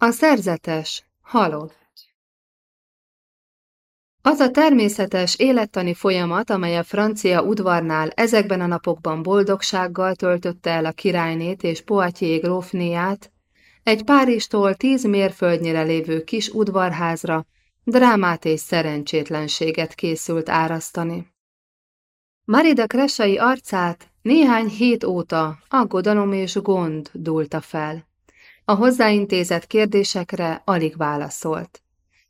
A szerzetes halott. Az a természetes élettani folyamat, amely a francia udvarnál ezekben a napokban boldogsággal töltötte el a királynét és Poitiers grófnéját, egy Párizstól tíz mérföldnyire lévő kis udvarházra drámát és szerencsétlenséget készült árasztani. Marida Kresai arcát néhány hét óta aggodalom és gond dúlta fel. A hozzáintézett kérdésekre alig válaszolt.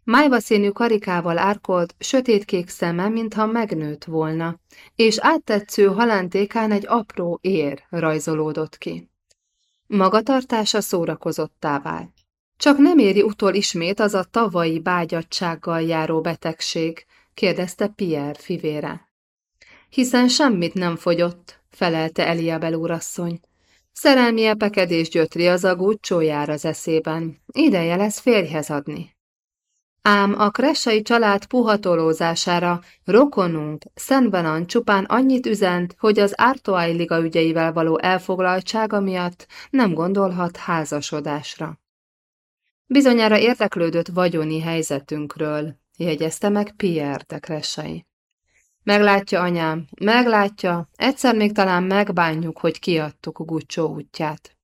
Májva színű karikával árkolt, sötétkék szeme, mintha megnőtt volna, és áttetsző halántékán egy apró ér rajzolódott ki. Magatartása szórakozottá vált. Csak nem éri utol ismét az a tavalyi bágyadsággal járó betegség, kérdezte Pierre fivére. Hiszen semmit nem fogyott, felelte Eliabel úrasszony. Szerelmi epekedés gyötri az agút csójár az eszében. Ideje lesz férjhez adni. Ám a kressai család puhatolózására rokonunk Szentbenan csupán annyit üzent, hogy az Ártoái Liga ügyeivel való elfoglaltsága miatt nem gondolhat házasodásra. Bizonyára érdeklődött vagyoni helyzetünkről, jegyezte meg Pierre de Kressai. Meglátja, anyám, meglátja, egyszer még talán megbánjuk, hogy kiadtuk Gucsó útját.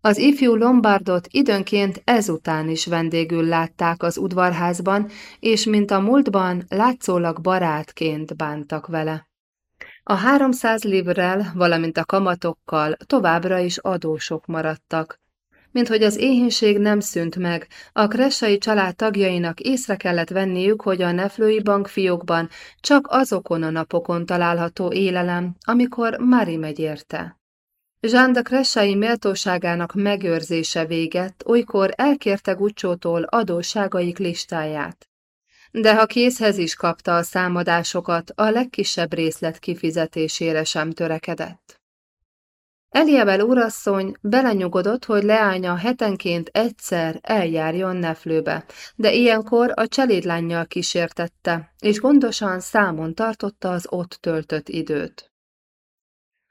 Az ifjú Lombardot időnként ezután is vendégül látták az udvarházban, és mint a múltban látszólag barátként bántak vele. A háromszáz livrel, valamint a kamatokkal továbbra is adósok maradtak, mint hogy az éhínség nem szűnt meg, a kressai család tagjainak észre kellett venniük, hogy a neflői bankfiókban csak azokon a napokon található élelem, amikor Mari megy érte. Jean de Kressai méltóságának megőrzése véget, olykor elkérte Gucsótól adósságaik listáját. De ha készhez is kapta a számadásokat, a legkisebb részlet kifizetésére sem törekedett. Eliabel urasszony belenyugodott, hogy leánya hetenként egyszer eljárjon Neflőbe, de ilyenkor a cselédlányjal kísértette, és gondosan számon tartotta az ott töltött időt.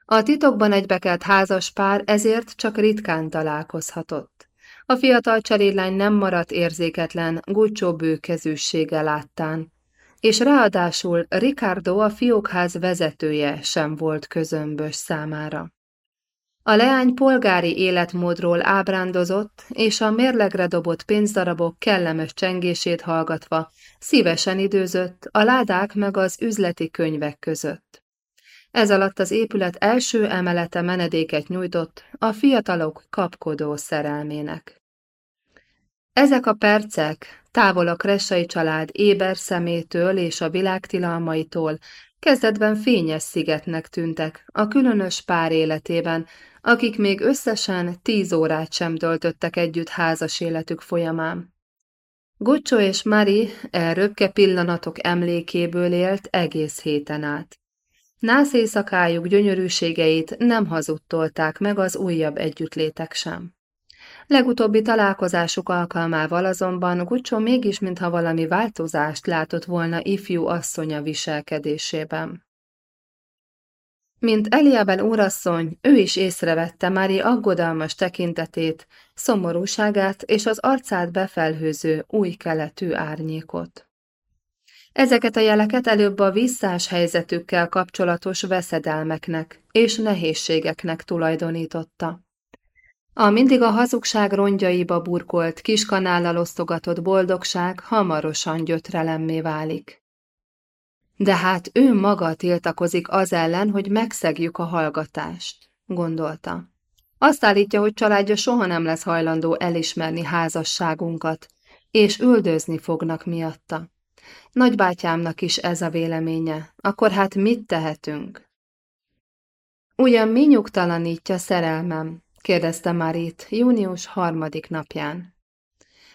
A titokban egybekelt házas pár ezért csak ritkán találkozhatott. A fiatal cselédlány nem maradt érzéketlen, Gucsó bőkezűsége láttán, és ráadásul Ricardo a fiókház vezetője sem volt közömbös számára. A leány polgári életmódról ábrándozott, és a mérlegre dobott pénzdarabok kellemes csengését hallgatva szívesen időzött a ládák meg az üzleti könyvek között. Ez alatt az épület első emelete menedéket nyújtott a fiatalok kapkodó szerelmének. Ezek a percek, távol a kressai család éber szemétől és a világtilalmaitól, kezdetben fényes szigetnek tűntek a különös pár életében, akik még összesen tíz órát sem töltöttek együtt házas életük folyamán. Guccio és Mari e röpke pillanatok emlékéből élt egész héten át. Nász éjszakájuk gyönyörűségeit nem hazudtolták meg az újabb együttlétek sem. Legutóbbi találkozásuk alkalmával azonban Guccio mégis mintha valami változást látott volna ifjú asszonya viselkedésében. Mint Eliabel úrasszony, ő is észrevette Mári aggodalmas tekintetét, szomorúságát és az arcát befelhőző új keletű árnyékot. Ezeket a jeleket előbb a visszás helyzetükkel kapcsolatos veszedelmeknek és nehézségeknek tulajdonította. A mindig a hazugság rongyaiba burkolt, kiskanállal osztogatott boldogság hamarosan gyötrelemmé válik. De hát ő maga tiltakozik az ellen, hogy megszegjük a hallgatást, gondolta. Azt állítja, hogy családja soha nem lesz hajlandó elismerni házasságunkat, és üldözni fognak miatta. Nagybátyámnak is ez a véleménye, akkor hát mit tehetünk? Ugyan mi nyugtalanítja szerelmem? Kérdezte Marit június harmadik napján.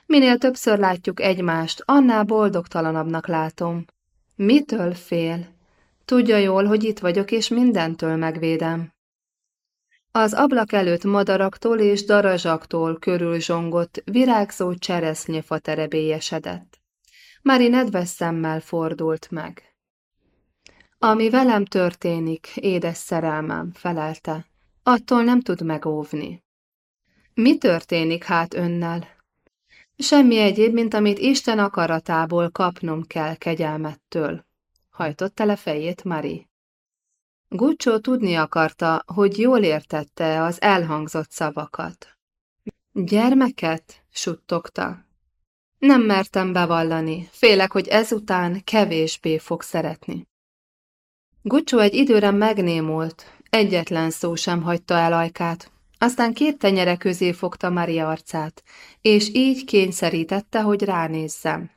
Minél többször látjuk egymást, annál boldogtalanabbnak látom. Mitől fél? Tudja jól, hogy itt vagyok, és mindentől megvédem. Az ablak előtt madaraktól és darazsaktól körül zsongott, virágzó cseresznyefa terebélyesedett. Mari nedves szemmel fordult meg. Ami velem történik, édes szerelmem, felelte, attól nem tud megóvni. Mi történik hát önnel? Semmi egyéb, mint amit Isten akaratából kapnom kell kegyelmettől. Hajtotta le fejét Mari. Guccio tudni akarta, hogy jól értette az elhangzott szavakat. Gyermeket? suttogta. Nem mertem bevallani, félek, hogy ezután kevésbé fog szeretni. Guccio egy időre megnémult, egyetlen szó sem hagyta el ajkát, aztán két tenyere közé fogta Maria arcát, és így kényszerítette, hogy ránézzem.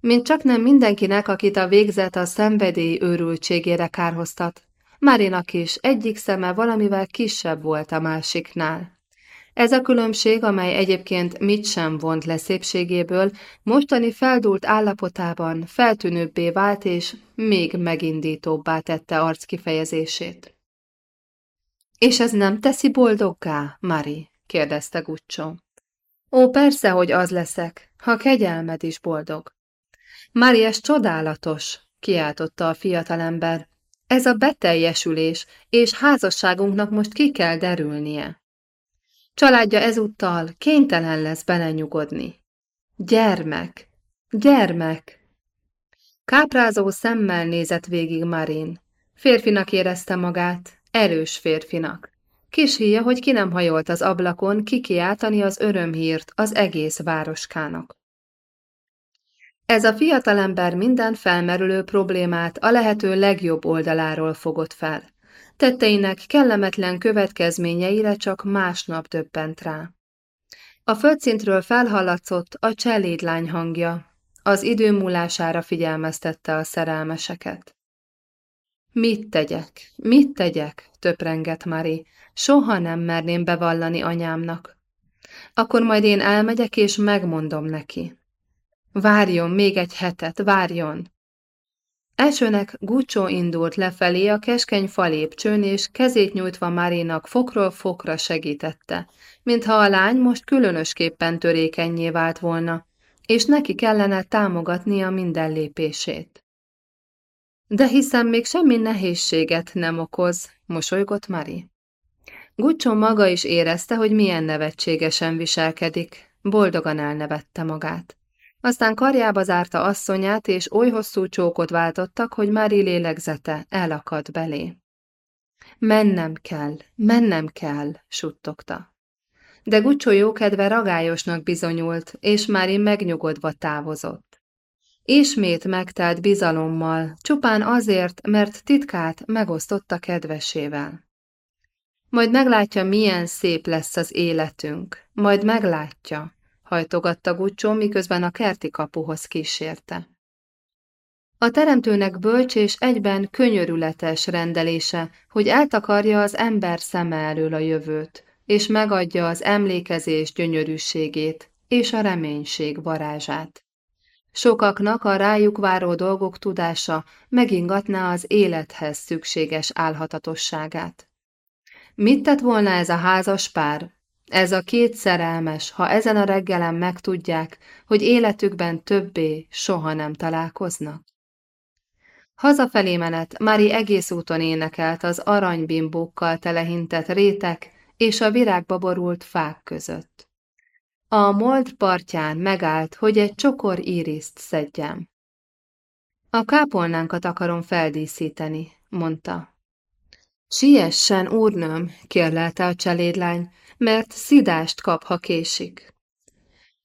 Mint csak nem mindenkinek, akit a végzet a szenvedély őrültségére kárhoztat, Marinak is egyik szeme valamivel kisebb volt a másiknál. Ez a különbség, amely egyébként mit sem vont le szépségéből, mostani feldult állapotában feltűnőbbé vált és még megindítóbbá tette arc kifejezését. És ez nem teszi boldoggá, Mari? kérdezte Guccio. Ó, persze, hogy az leszek, ha kegyelmed is boldog. Mari, ez csodálatos, kiáltotta a fiatalember. Ez a beteljesülés, és házasságunknak most ki kell derülnie. Családja ezúttal kénytelen lesz belenyugodni. Gyermek! Gyermek! Káprázó szemmel nézett végig Marin. Férfinak érezte magát, erős férfinak. Kis híja, hogy ki nem hajolt az ablakon kikiáltani az örömhírt az egész városkának. Ez a fiatalember minden felmerülő problémát a lehető legjobb oldaláról fogott fel. Tetteinek kellemetlen következményeire csak másnap döbbent rá. A földszintről felhallatszott a cselédlány hangja, az idő múlására figyelmeztette a szerelmeseket. Mit tegyek, mit tegyek, töprengett Mari, soha nem merném bevallani anyámnak. Akkor majd én elmegyek és megmondom neki. Várjon még egy hetet, várjon! Elsőnek Gucsó indult lefelé a keskeny falépcsőn, és kezét nyújtva Marinak fokról fokra segítette, mintha a lány most különösképpen törékenyé vált volna, és neki kellene támogatnia minden lépését. De hiszem még semmi nehézséget nem okoz, mosolygott Mari. Gucsó maga is érezte, hogy milyen nevetségesen viselkedik, boldogan elnevette magát. Aztán karjába zárta asszonyát, és oly hosszú csókot váltottak, hogy Mári lélegzete elakadt belé. Mennem kell, mennem kell, suttogta. De Gucsó jókedve ragályosnak bizonyult, és Mári megnyugodva távozott. Ismét megtelt bizalommal, csupán azért, mert titkát megosztotta kedvesével. Majd meglátja, milyen szép lesz az életünk, majd meglátja, hajtogatta Gucsó, miközben a kerti kapuhoz kísérte. A teremtőnek bölcs és egyben könyörületes rendelése, hogy eltakarja az ember szeme elől a jövőt, és megadja az emlékezés gyönyörűségét és a reménység varázsát. Sokaknak a rájuk váró dolgok tudása megingatná az élethez szükséges álhatatosságát. Mit tett volna ez a házas pár, ez a két szerelmes, ha ezen a reggelen megtudják, hogy életükben többé soha nem találkoznak. Hazafelé menet Mári egész úton énekelt az aranybimbókkal telehintett rétek és a virágba borult fák között. A mold partján megállt, hogy egy csokor íriszt szedjem. A kápolnánkat akarom feldíszíteni, mondta. Siessen, úrnőm, kérlelte a cselédlány, mert szidást kap, ha késik.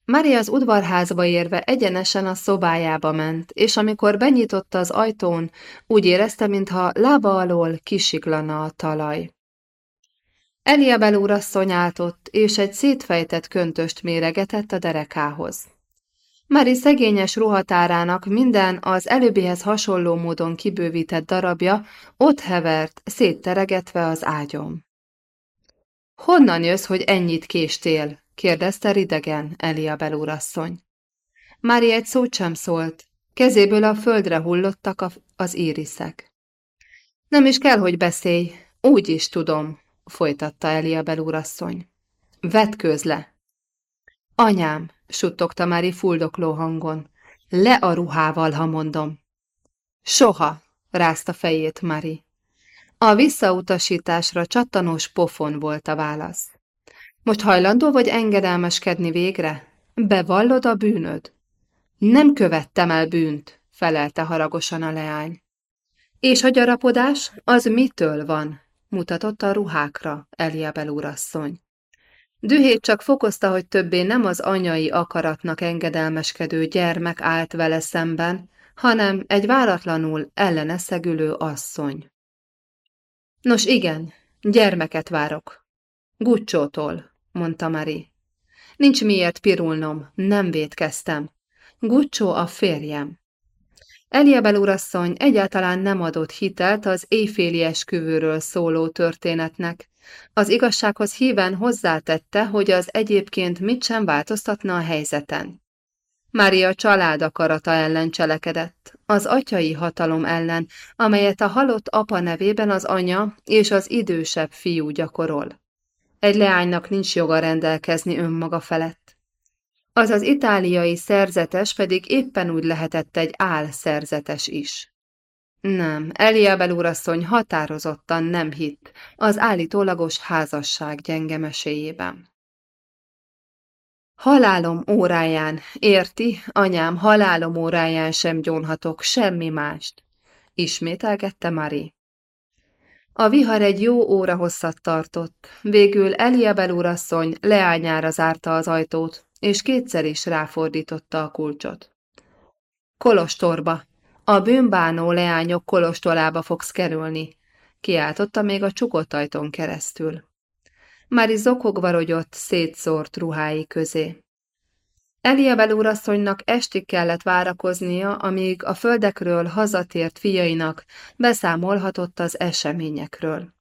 Maria az udvarházba érve egyenesen a szobájába ment, és amikor benyitotta az ajtón, úgy érezte, mintha lába alól kisiklana a talaj. Eliabel úrasszony álltott, és egy szétfejtett köntöst méregetett a derekához. Mari szegényes ruhatárának minden az előbbihez hasonló módon kibővített darabja ott hevert, szétteregetve az ágyom. Honnan jössz, hogy ennyit késtél? kérdezte ridegen Elia belúrasszony. Mári egy szót sem szólt, kezéből a földre hullottak az íriszek. Nem is kell, hogy beszélj, úgy is tudom, folytatta Elia belúrasszony. Vetkőz le! Anyám, suttogta Mári fuldokló hangon, le a ruhával, ha mondom. Soha, rázta fejét Mari. A visszautasításra csattanós pofon volt a válasz. Most hajlandó vagy engedelmeskedni végre? Bevallod a bűnöd? Nem követtem el bűnt, felelte haragosan a leány. És a gyarapodás, az mitől van? Mutatott a ruhákra Eliabel úrasszony. Dühét csak fokozta, hogy többé nem az anyai akaratnak engedelmeskedő gyermek állt vele szemben, hanem egy váratlanul ellene szegülő asszony. Nos igen, gyermeket várok. Gucsótól, mondta Mari. Nincs miért pirulnom, nem védkeztem. Gucsó a férjem. Eliabel urasszony egyáltalán nem adott hitelt az éjféli esküvőről szóló történetnek. Az igazsághoz híven hozzátette, hogy az egyébként mit sem változtatna a helyzeten. Mária család akarata ellen cselekedett, az atyai hatalom ellen, amelyet a halott apa nevében az anya és az idősebb fiú gyakorol. Egy leánynak nincs joga rendelkezni önmaga felett. Az az itáliai szerzetes pedig éppen úgy lehetett egy álszerzetes is. Nem, Eliabel úrasszony határozottan nem hitt az állítólagos házasság gyenge meséjében. Halálom óráján, érti, anyám, halálom óráján sem gyónhatok semmi mást, ismételgette Mari. A vihar egy jó óra hosszat tartott, végül Eliabel úrasszony leányára zárta az ajtót, és kétszer is ráfordította a kulcsot. Kolostorba, a bűnbánó leányok kolostolába fogsz kerülni, kiáltotta még a csukott ajtón keresztül. Mári zokogva rogyott szétszórt ruhái közé. Eliabel úrasszonynak estig kellett várakoznia, amíg a földekről hazatért fiainak beszámolhatott az eseményekről.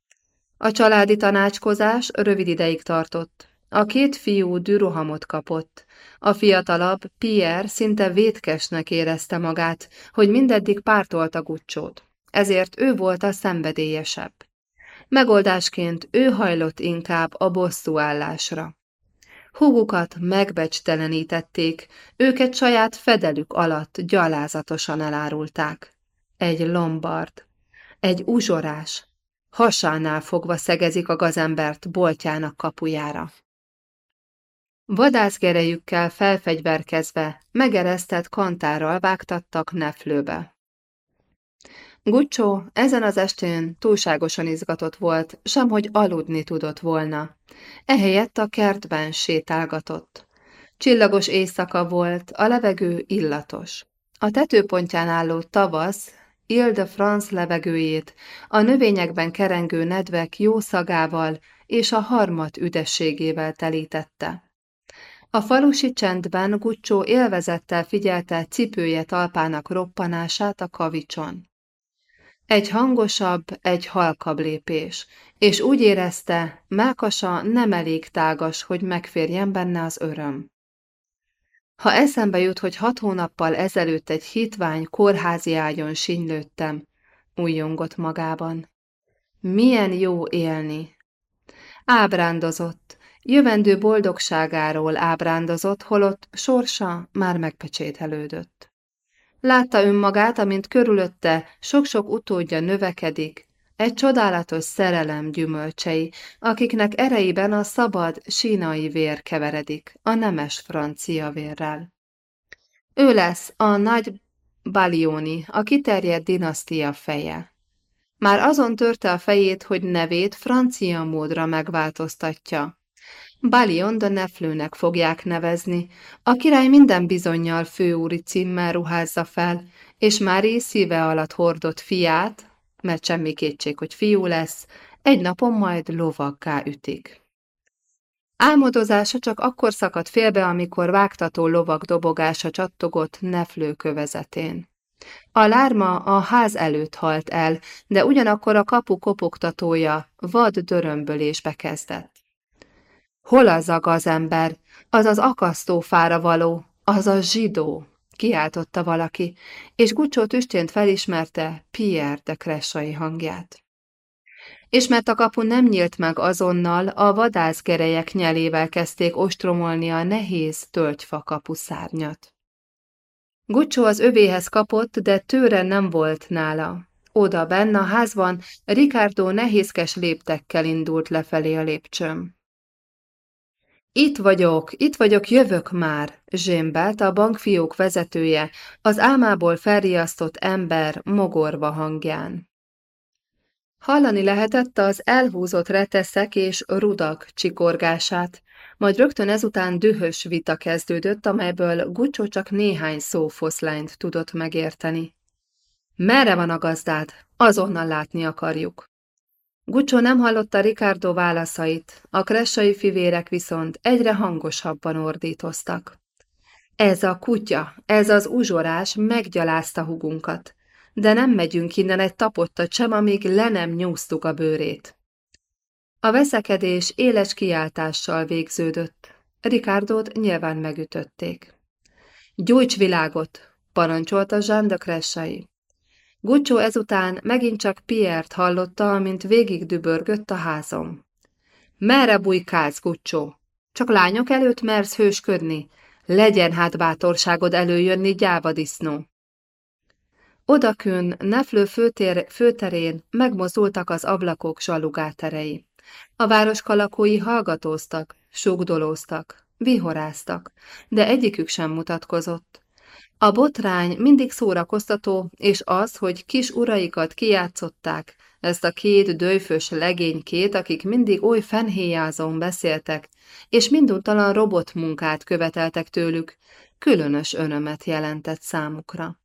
A családi tanácskozás rövid ideig tartott. A két fiú dürohamot kapott. A fiatalabb, Pierre szinte vétkesnek érezte magát, hogy mindeddig pártolta Gucsót. Ezért ő volt a szenvedélyesebb. Megoldásként ő hajlott inkább a bosszúállásra. Húgukat megbecstelenítették, őket saját fedelük alatt gyalázatosan elárulták. Egy lombard, egy uzsorás, hasánál fogva szegezik a gazembert boltjának kapujára. Vadászgerejükkel felfegyverkezve, megeresztett kantárral vágtattak neflőbe. Gucsó ezen az estén túlságosan izgatott volt, hogy aludni tudott volna. Ehelyett a kertben sétálgatott. Csillagos éjszaka volt, a levegő illatos. A tetőpontján álló tavasz, Ile France levegőjét, a növényekben kerengő nedvek jó szagával és a harmat üdességével telítette. A falusi csendben Gucsó élvezettel figyelte cipője talpának roppanását a kavicson. Egy hangosabb, egy halkabb lépés, és úgy érezte, mákasa nem elég tágas, hogy megférjen benne az öröm. Ha eszembe jut, hogy hat hónappal ezelőtt egy hitvány kórházi ágyon sinylődtem, újjongott magában. Milyen jó élni! Ábrándozott, jövendő boldogságáról ábrándozott, holott sorsa már megpecsételődött. Látta önmagát, amint körülötte sok-sok utódja növekedik, egy csodálatos szerelem gyümölcsei, akiknek ereiben a szabad, sínai vér keveredik, a nemes francia vérrel. Ő lesz a nagy Balioni, a kiterjedt dinasztia feje. Már azon törte a fejét, hogy nevét francia módra megváltoztatja, Balion de Neflőnek fogják nevezni. A király minden bizonyal főúri címmel ruházza fel, és Mári szíve alatt hordott fiát, mert semmi kétség, hogy fiú lesz, egy napon majd lovaggá ütik. Álmodozása csak akkor szakadt félbe, amikor vágtató lovak dobogása csattogott Neflő kövezetén. A lárma a ház előtt halt el, de ugyanakkor a kapu kopogtatója vad dörömbölésbe kezdett. Hol az a gazember? Az az akasztófára való, az a zsidó, kiáltotta valaki, és Gucsó tüstént felismerte Pierre de Kressai hangját. És mert a kapu nem nyílt meg azonnal, a vadászgerejek nyelével kezdték ostromolni a nehéz tölgyfa kapuszárnyat. Gucsó az övéhez kapott, de tőre nem volt nála. Oda benn a házban Ricardo nehézkes léptekkel indult lefelé a lépcsőm. Itt vagyok, itt vagyok, jövök már, zsémbelt a bankfiók vezetője, az álmából felriasztott ember mogorva hangján. Hallani lehetett az elhúzott reteszek és rudak csikorgását, majd rögtön ezután dühös vita kezdődött, amelyből Gucsó csak néhány szó foszlányt tudott megérteni. Merre van a gazdád? Azonnal látni akarjuk. Gucsó nem hallotta Ricardo válaszait, a kressai fivérek viszont egyre hangosabban ordítoztak. Ez a kutya, ez az uzsorás meggyalázta hugunkat, de nem megyünk innen egy tapottat sem, amíg le nem nyúztuk a bőrét. A veszekedés éles kiáltással végződött. Rikárdót nyilván megütötték. Gyújts világot, parancsolta Jean de Cressai. Gucsó ezután megint csak Piert hallotta, amint végig dübörgött a házom. Merre bujkálsz, Gucsó? Csak lányok előtt mersz hősködni? Legyen hát bátorságod előjönni, gyávadisznó. Odakön, Neflő főtér, főterén megmozdultak az ablakok zsalugáterei. A város kalakói hallgatóztak, sugdolóztak, vihoráztak, de egyikük sem mutatkozott. A botrány mindig szórakoztató, és az, hogy kis uraikat kijátszották, ezt a két dőfös legénykét, akik mindig oly fenhéjázón beszéltek, és minduntalan robotmunkát követeltek tőlük, különös örömet jelentett számukra.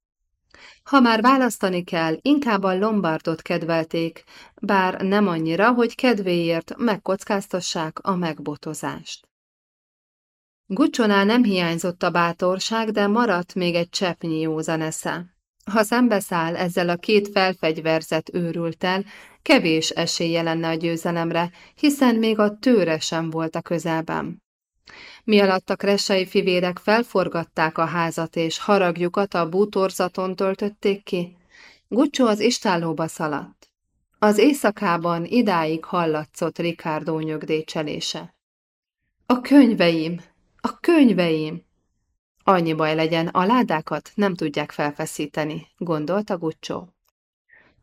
Ha már választani kell, inkább a Lombardot kedvelték, bár nem annyira, hogy kedvéért megkockáztassák a megbotozást. Gucsonál nem hiányzott a bátorság, de maradt még egy cseppnyi józan esze. Ha szembeszáll ezzel a két felfegyverzett őrültel, kevés esélye lenne a győzelemre, hiszen még a tőre sem volt a közelben. Mi alatt a kressai fivérek felforgatták a házat és haragjukat a bútorzaton töltötték ki, Gucsó az istállóba szaladt. Az éjszakában idáig hallatszott Ricardo nyögdécselése. A könyveim! A könyveim! Annyi baj legyen, a ládákat nem tudják felfeszíteni, gondolta Gucsó.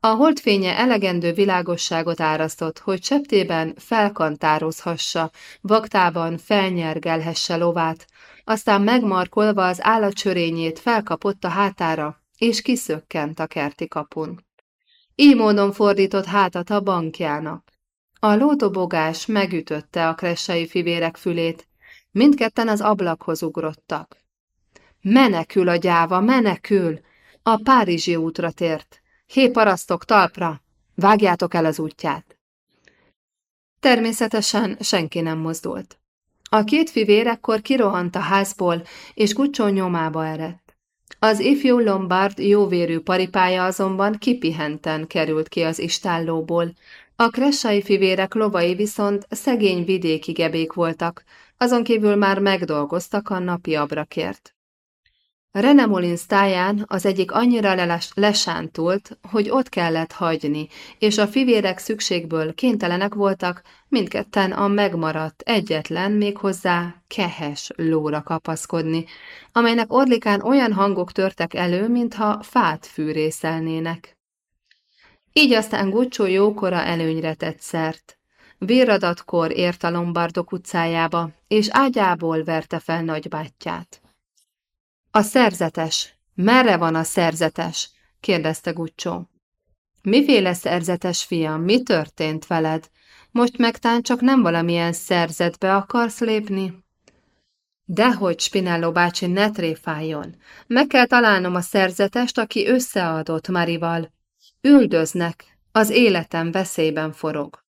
A holdfénye elegendő világosságot árasztott, hogy cseptében felkantározhassa, vaktában felnyergelhesse lovát, aztán megmarkolva az állatsörényét felkapott a hátára, és kiszökkent a kerti kapun. Így módon fordított hátat a bankjának. A lódobogás megütötte a kressai fivérek fülét, mindketten az ablakhoz ugrottak. Menekül a gyáva, menekül! A Párizsi útra tért. Hé, parasztok, talpra! Vágjátok el az útját! Természetesen senki nem mozdult. A két fivér ekkor kirohant a házból, és Gucsó nyomába eredt. Az ifjú Lombard jóvérű paripája azonban kipihenten került ki az istállóból, a kressai fivérek lovai viszont szegény vidéki gebék voltak, azon kívül már megdolgoztak a napi abrakért. Renemolins táján az egyik annyira leles, lesántult, hogy ott kellett hagyni, és a fivérek szükségből kénytelenek voltak mindketten a megmaradt egyetlen, méghozzá kehes lóra kapaszkodni, amelynek orlikán olyan hangok törtek elő, mintha fát fűrészelnének. Így aztán Gucsó jókora előnyre tett szert. Véradatkor ért a Lombardok utcájába, és ágyából verte fel nagybátyját. A szerzetes. Merre van a szerzetes? kérdezte Gucsó. Miféle szerzetes, fiam, mi történt veled? Most megtán csak nem valamilyen szerzetbe akarsz lépni? Dehogy, Spinello bácsi, ne tréfáljon. Meg kell találnom a szerzetest, aki összeadott Marival. Üldöznek, az életem veszélyben forog.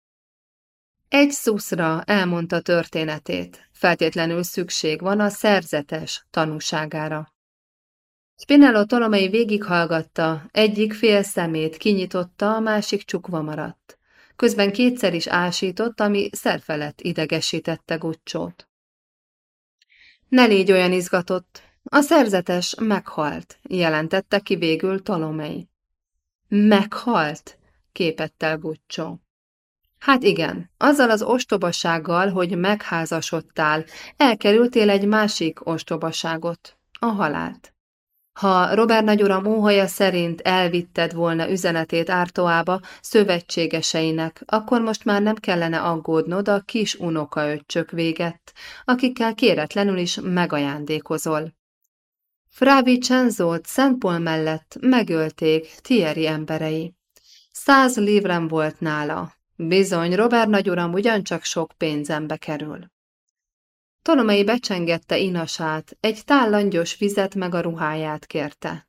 Egy szuszra elmondta történetét, feltétlenül szükség van a szerzetes tanúságára. Spinello Tolomei végighallgatta, egyik fél szemét kinyitotta, a másik csukva maradt. Közben kétszer is ásított, ami szerfelett idegesítette Guccsót. Ne légy olyan izgatott, a szerzetes meghalt, jelentette ki végül Tolomei. Meghalt? képett el Guccsó. Hát igen, azzal az ostobasággal, hogy megházasodtál, elkerültél egy másik ostobaságot, a halált. Ha Robert nagyuram óhaja szerint elvitted volna üzenetét Ártoába szövetségeseinek, akkor most már nem kellene aggódnod a kis unokaöccsök véget, akikkel kéretlenül is megajándékozol. Fra Vicenzót Szentpol mellett megölték Thierry emberei. Száz livrem volt nála. Bizony, Robert nagyuram ugyancsak sok pénzembe kerül. Tolomei becsengette inasát, egy tál langyos vizet meg a ruháját kérte.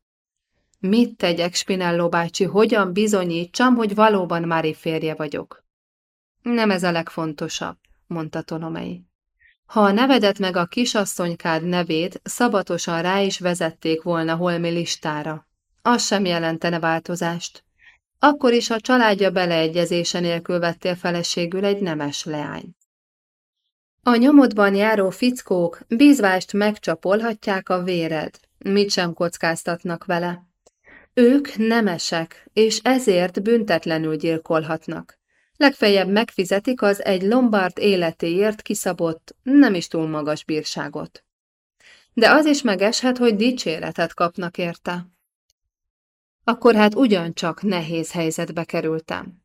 Mit tegyek, Spinello bácsi, hogyan bizonyítsam, hogy valóban Mári férje vagyok? Nem ez a legfontosabb, mondta Tolomei. Ha a nevedet meg a kisasszonykád nevét szabatosan rá is vezették volna holmi listára, az sem jelentene változást. Akkor is a családja beleegyezése nélkül vettél feleségül egy nemes leány. A nyomodban járó fickók bízvást megcsapolhatják a véred, mit sem kockáztatnak vele. Ők nemesek, és ezért büntetlenül gyilkolhatnak. Legfeljebb megfizetik az egy lombard életéért kiszabott, nem is túl magas bírságot. De az is megeshet, hogy dicséretet kapnak érte. Akkor hát ugyancsak nehéz helyzetbe kerültem.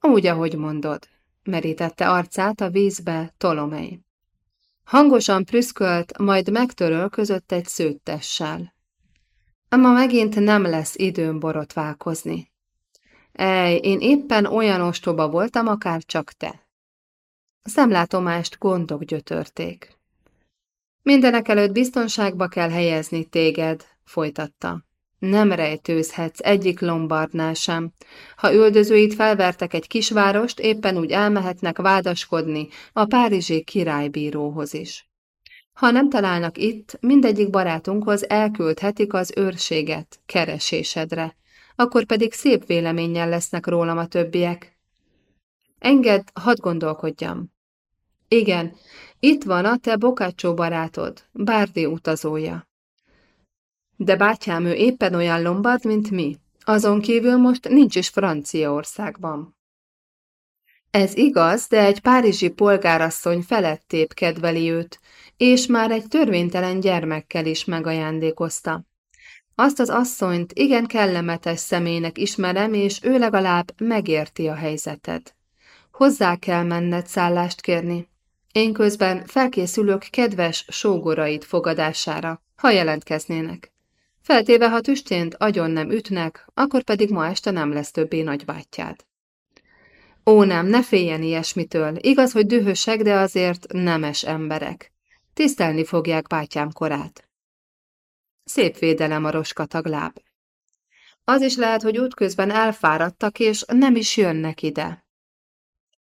Úgy, ahogy mondod, merítette arcát a vízbe Tolomei. Hangosan prüszkölt, majd megtörölközött egy szőttessel. Ma megint nem lesz időm borotválkozni. Ej, én éppen olyan ostoba voltam, akár csak te. A szemlátomást gondok gyötörték. Mindenek előtt biztonságba kell helyezni téged, folytatta. Nem rejtőzhetsz egyik lombardnál sem. Ha üldözőit felvertek egy kisvárost, éppen úgy elmehetnek vádaskodni a párizsi királybíróhoz is. Ha nem találnak itt, mindegyik barátunkhoz elküldhetik az őrséget keresésedre, akkor pedig szép véleménnyel lesznek rólam a többiek. Engedd, hadd gondolkodjam. Igen, itt van a te Bokácsó barátod, Bárdi utazója. De bátyám, ő éppen olyan lombard, mint mi. Azon kívül most nincs is Franciaországban. Ez igaz, de egy párizsi polgárasszony felettébb kedveli őt, és már egy törvénytelen gyermekkel is megajándékozta. Azt az asszonyt igen kellemetes személynek ismerem, és ő legalább megérti a helyzeted. Hozzá kell menned szállást kérni. Én közben felkészülök kedves sógorait fogadására, ha jelentkeznének. Feltéve, ha tüstént agyon nem ütnek, akkor pedig ma este nem lesz többé nagybátyád. Ó nem, ne féljen ilyesmitől. Igaz, hogy dühösek, de azért nemes emberek. Tisztelni fogják bátyám korát. Szép védelem a roskatagláb. Az is lehet, hogy útközben elfáradtak, és nem is jönnek ide.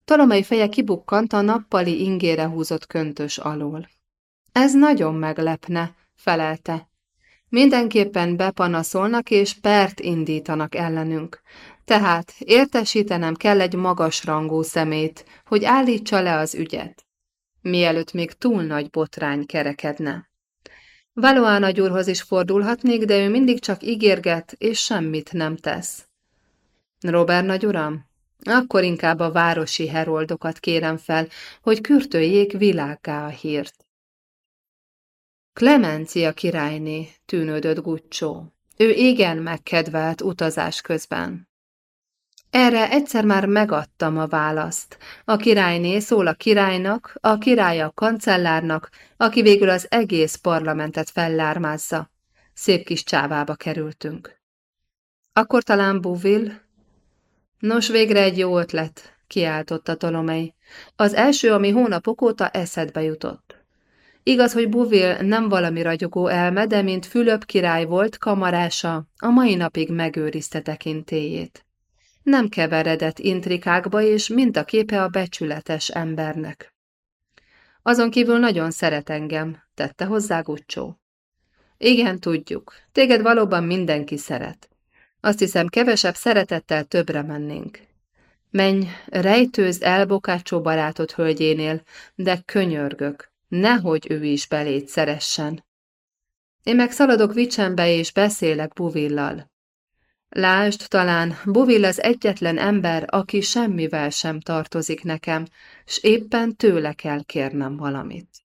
Tolomai feje kibukkant a nappali ingére húzott köntös alól. Ez nagyon meglepne, felelte. Mindenképpen bepanaszolnak és pert indítanak ellenünk. Tehát értesítenem kell egy magasrangú szemét, hogy állítsa le az ügyet. Mielőtt még túl nagy botrány kerekedne. Valóan nagyúrhoz is fordulhatnék, de ő mindig csak ígérget, és semmit nem tesz. Robert nagyuram? Akkor inkább a városi heroldokat kérem fel, hogy kürtöljék világgá a hírt. Klemencia királyné, tűnődött Guccio. Ő igen megkedvelt utazás közben. Erre egyszer már megadtam a választ. A királyné szól a királynak, a király a kancellárnak, aki végül az egész parlamentet fellármázza. Szép kis csávába kerültünk. Akkor talán Bouville? Nos, végre egy jó ötlet, kiáltotta Tolomei. Az első, ami hónapok óta eszedbe jutott. Igaz, hogy Buvil nem valami ragyogó elme, de mint Fülöp király volt kamarása, a mai napig megőrizte tekintélyét. Nem keveredett intrikákba, és mint a képe a becsületes embernek. Azon kívül nagyon szeret engem, tette hozzá Gucsó. Igen, tudjuk. Téged valóban mindenki szeret. Azt hiszem, kevesebb szeretettel többre mennénk. Menj, rejtőzd el Bokácsó barátod hölgyénél, de könyörgök. Nehogy ő is belét szeressen. Én meg szaladok Vicsembe és beszélek Buvillal. Lásd, talán Buvill az egyetlen ember, aki semmivel sem tartozik nekem, s éppen tőle kell kérnem valamit.